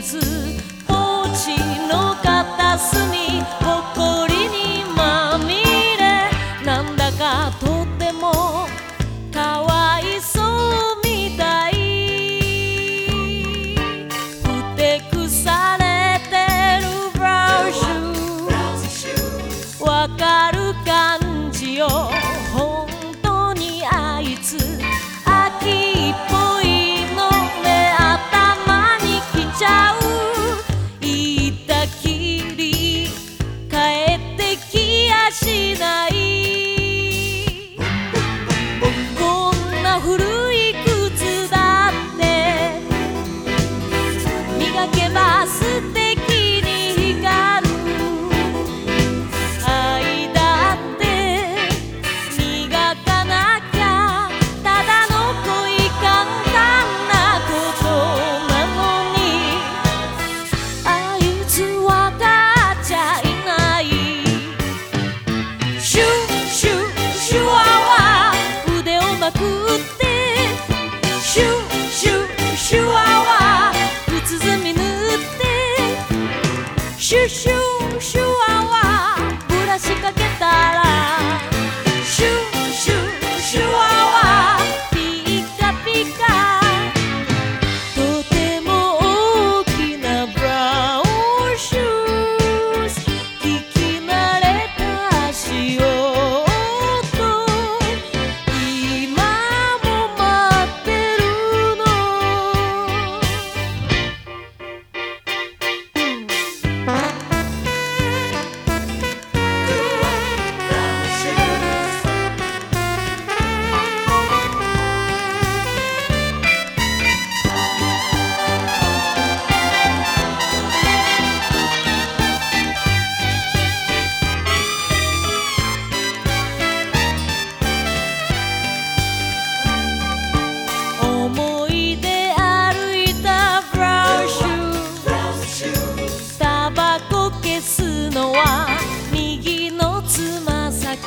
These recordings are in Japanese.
ずポーチの片隅 shoo shoo.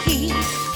keys.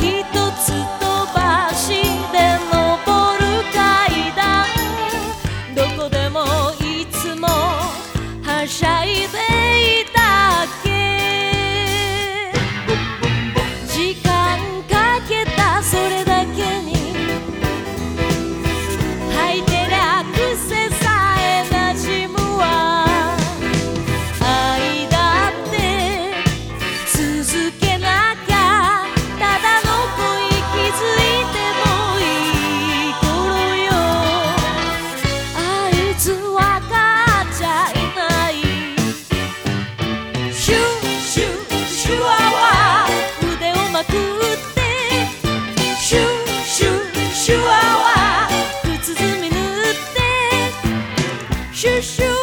shoo shoo.